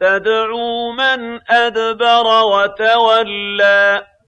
تَدْعُو مَنْ أَدْبَرَ وَتَوَلَّىٰ